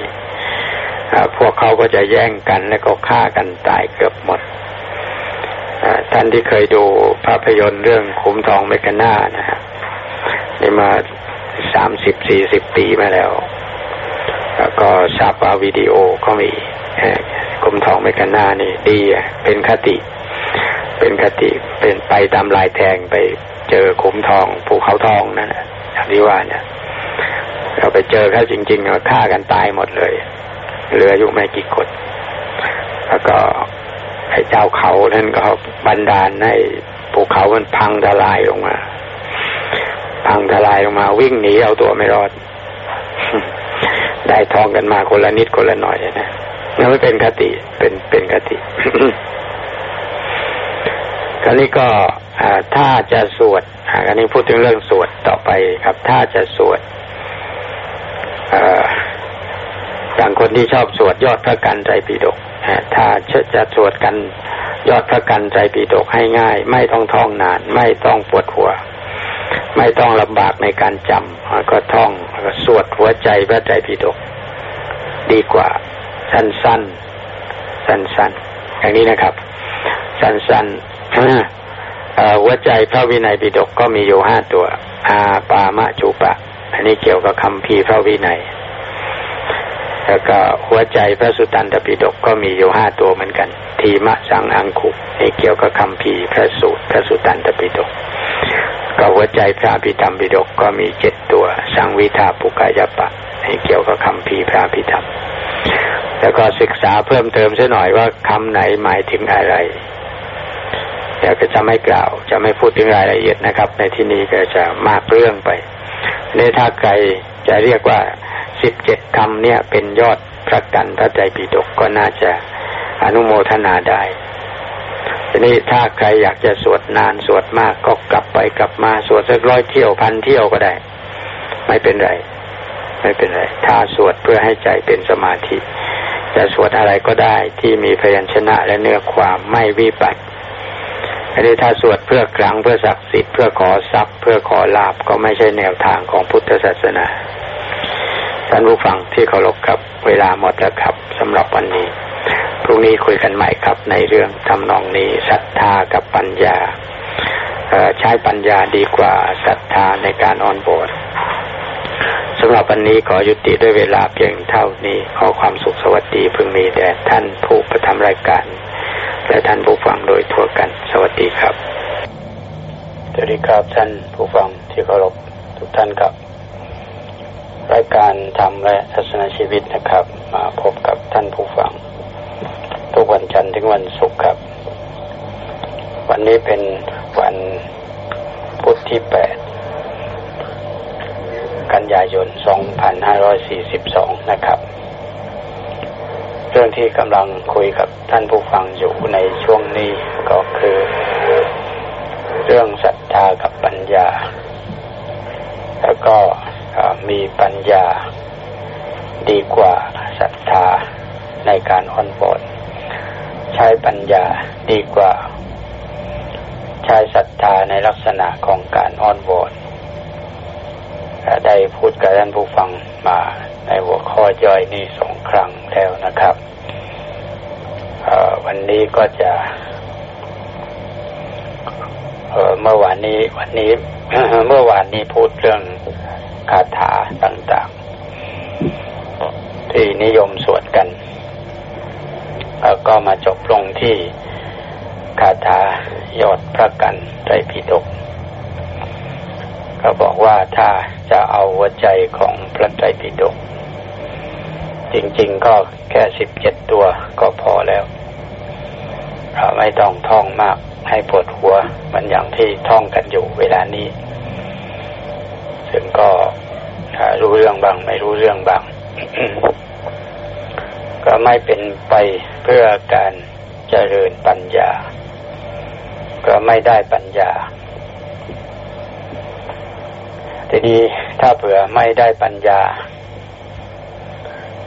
พวกเขาก็จะแย่งกันแล้วก็ฆ่ากันตายเกือบหมดท่านที่เคยดูภาพยนตร์เรื่องขุมทองแมคเคนน่านะฮะนี่มาสามสิบสี่สิบปีมาแล้ว แล้วก็ชาปาวิดีโอก็มีขุมทองแมคเคนน่านี่ดีเป็นคติ เป็นคติเป็นไปตามลายแทงไป เจอขุมทองภูเขาทองนั่นอย่างที่ว่าเนี่ย เราไปเจอเขาจริงๆเราฆ่ากันตายหมดเลยเหลืออยู่ไม่กี่คนแล้วก็ไอ้เจ้าเขานั่นก็บันดาลให้ภูเขามันพังทลายลงมา พังทลายลงมา วิ่งหนีเอาตัวไม่รอด ได้ทองกันมาคนละนิดคนละหน่อยนะนั่นไม่เป็นคติเป็นเป็นคติ คราวนี้ก็ถ้าจะสวดอันนี้พูดถึงเรื่องสวดต่อไปครับ ถ้าจะสวดอย่างคนที่ชอบสวดยอดพระกันใจปีดกถ้าจะสวดกันยอดพระกันใจปีดกให้ง่าย ไม่ต้องท่องนาน ไม่ต้องปวดหัว ไม่ต้องลำบากในการจำก็ท่องสวดหัวใจพระใจพิดก ดีกว่า สั้นสั้นสั้นสั้นอย่างนี้นะครับ สั้นสั้น หัวใจพระวินัยปิฎกก็มีอยู่ห้าตัว อาปามะจุปะ อันนี้เกี่ยวกับคำพีพระวินัย แล้วก็หัวใจพระสุตตันตปิฎกก็มีอยู่ห้าตัวเหมือนกัน ทีมะสังอังคุนี่เกี่ยวกับคำพีพระสูตรพระสุตตันตปิฎกก็หัวใจพระพิธรรมปิฎกก็มีเจ็ดตัว สังวิธาปุกายปะนี่เกี่ยวกับคำพีพระพิธรรมแล้วก็ศึกษาเพิ่มเติมซะหน่อยว่าคำไหนหมายถึงอะไร แต่ก็จะไม่กล่าว จะไม่พูดถึงรายละเอียดนะครับ ในที่นี้ก็จะมากเรื่องไปในถ้าใครจะเรียกว่าสิบเจ็ดคำเนี่ยเป็นยอดพระกันพระใจปีดกก็น่าจะอนุโมทนาได้ทีนี้ถ้าใครอยากจะสวดนานสวดมากก็กลับไปกลับมาสวดสักร้อยเที่ยวพันเที่ยวก็ได้ ไม่เป็นไร ไม่เป็นไร ถ้าสวดเพื่อให้ใจเป็นสมาธิ จะสวดอะไรก็ได้ที่มีพยัญชนะและเนื้อความไม่วิบัติ อันนี้ถ้าสวดเพื่อกลางเพื่อศักดิ์สิทธิ์เพื่อขอทรัพย์ เพื่อขอลาบก็ไม่ใช่แนวทางของพุทธศาสนาท่านผู้ฟังที่เคารพครับ เวลาหมดแล้วครับสำหรับวันนี้พรุ่งนี้คุยกันใหม่ครับในเรื่องทำนองนี้ศรัทธากับปัญญาใช้ปัญญาดีกว่าศรัทธาในการออนโบสสำหรับวันนี้ขอยุติด้วยเวลาเพียงเท่านี้ ขอความสุขสวัสดีพึงมีแด่ท่านผู้ประทำรายการ และท่านผู้ฟังโดยทั่วกัน สวัสดีครับสวัสดีครับท่านผู้ฟังที่เคารพทุกท่านครับ รายการธรรมและศาสนาชีวิตนะครับ มาพบกับท่านผู้ฟัง ทุกวันจันทร์ถึงวันศุกร์ครับ วันนี้เป็นวันพุธที่แปด ยายน 2542 นะครับ เรื่องที่กำลังคุยกับท่านผู้ฟังอยู่ในช่วงนี้ก็คือ เรื่องศรัทธากับปัญญา แล้วก็มีปัญญาดีกว่าศรัทธาในการอ่อนบอนใช้ปัญญาดีกว่า ใช้ศรัทธาในลักษณะของการอ่อนบอน ได้พูดกับท่านผู้ฟังมาในหัวข้อย่อยนี้สองครั้งแล้วนะครับ วันนี้ก็จะเมื่อวานนี้วันนี้เมื่อวานนี้พูดเรื่องคาถาต่างๆ ที่นิยมสวดกันแล้วก็มาจบลงที่คาถายอดพระกันไตรปิฎก ก็บอกว่าถ้าจะเอาหัวใจของพระไตรปิฎกจริง ๆ ก็แค่สิบเจ็ดตัวก็พอแล้วเราไม่ต้องท่องมากให้ปวดหัวมันอย่างที่ท่องกันอยู่เวลานี้ ซึ่งก็รู้เรื่องบาง ไม่รู้เรื่องบาง ก็ไม่เป็นไปเพื่อการเจริญปัญญา ก็ไม่ได้ปัญญา ทีนี้ถ้าเผื่อไม่ได้ปัญญา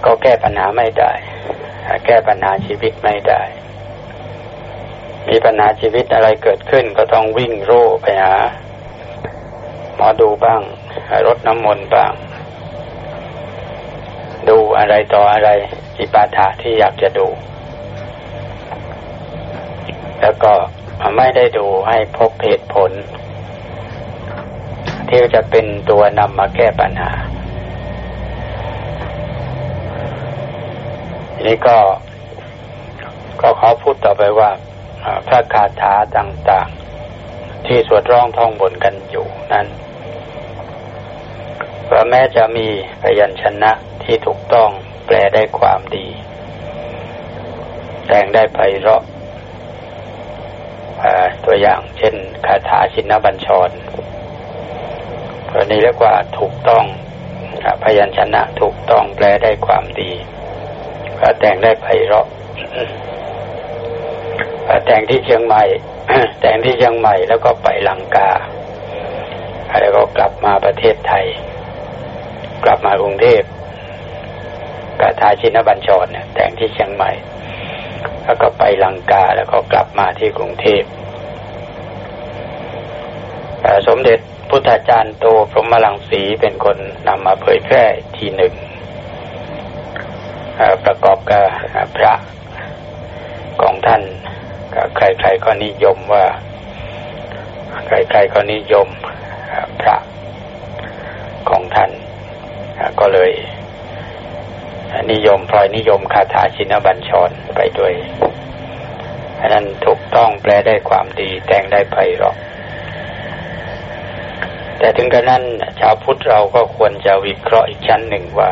ก็แก้ปัญหาไม่ได้ แก้ปัญหาชีวิตไม่ได้ มีปัญหาชีวิตอะไรเกิดขึ้นก็ต้องวิ่งโร่ไปหาหมอดูบ้างรถน้ำมนต์บ้าง ดูอะไรต่ออะไรจิปาถะที่อยากจะดู แล้วก็ไม่ได้ดูให้พบเหตุผล ที่จะเป็นตัวนำมาแก้ปัญหานี้ก็ก็ขอพูดต่อไปว่าพระคาถาต่างๆ ที่สวดร้องท่องบนกันอยู่นั้นว่าแม้จะมีพยัญชนะที่ถูกต้องแปลได้ความดี แต่งได้ไพเราะตัวอย่างเช่นคาถาชินบัญชร ตัวนี้เรียกว่าถูกต้องพยัญชนะถูกต้องแปลได้ความดีก็แต่งได้ไพเราะแต่งที่เชียงใหม่แต่งที่เชียงใหม่แล้วก็ไปลังกาแล้วก็กลับมาประเทศไทย กลับมากรุงเทพกาทาชินบัญชรเนี่ยแต่งที่เชียงใหม่ แล้วก็ไปลังกาแล้วก็กลับมาที่กรุงเทพสมเด็จ พุทธาจารย์โตพรหมลังสีเป็นคนนำมาเผยแพร่ทีหนึ่งประกอบกับพระของท่านใครๆก็นิยมว่า ใครๆก็นิยมพระของท่านก็เลยนิยมพลอยนิยมคาถาชินบัญชรไปด้วยอันนั้นถูกต้องแปลได้ความดีแต่งได้ไพเราะ แต่ถึงกระนั้นชาวพุทธเราก็ควรจะวิเคราะห์อีกชั้นหนึ่งว่า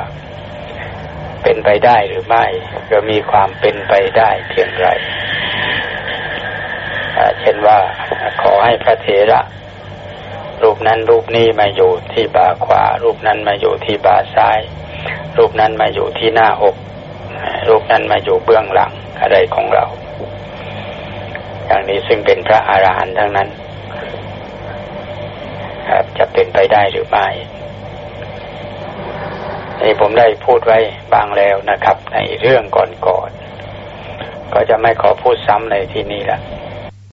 เป็นไปได้หรือไม่ก็มีความเป็นไปได้เพียงไรเช่นว่าขอให้พระเถระ รูปนั้นรูปนี้มาอยู่ที่บ่าขวา รูปนั้นมาอยู่ที่บ่าซ้าย รูปนั้นมาอยู่ที่หน้าอก รูปนั้นมาอยู่เบื้องหลังอะไรของเรา อย่างนี้ซึ่งเป็นพระอาหารหันต์ทั้งนั้น ครับ จะเป็นไปได้หรือไม่นี่ผมได้พูดไว้บางแล้วนะครับ ในเรื่องก่อนๆกก็จะไม่ขอพูดซ้ำในที่นี้ละ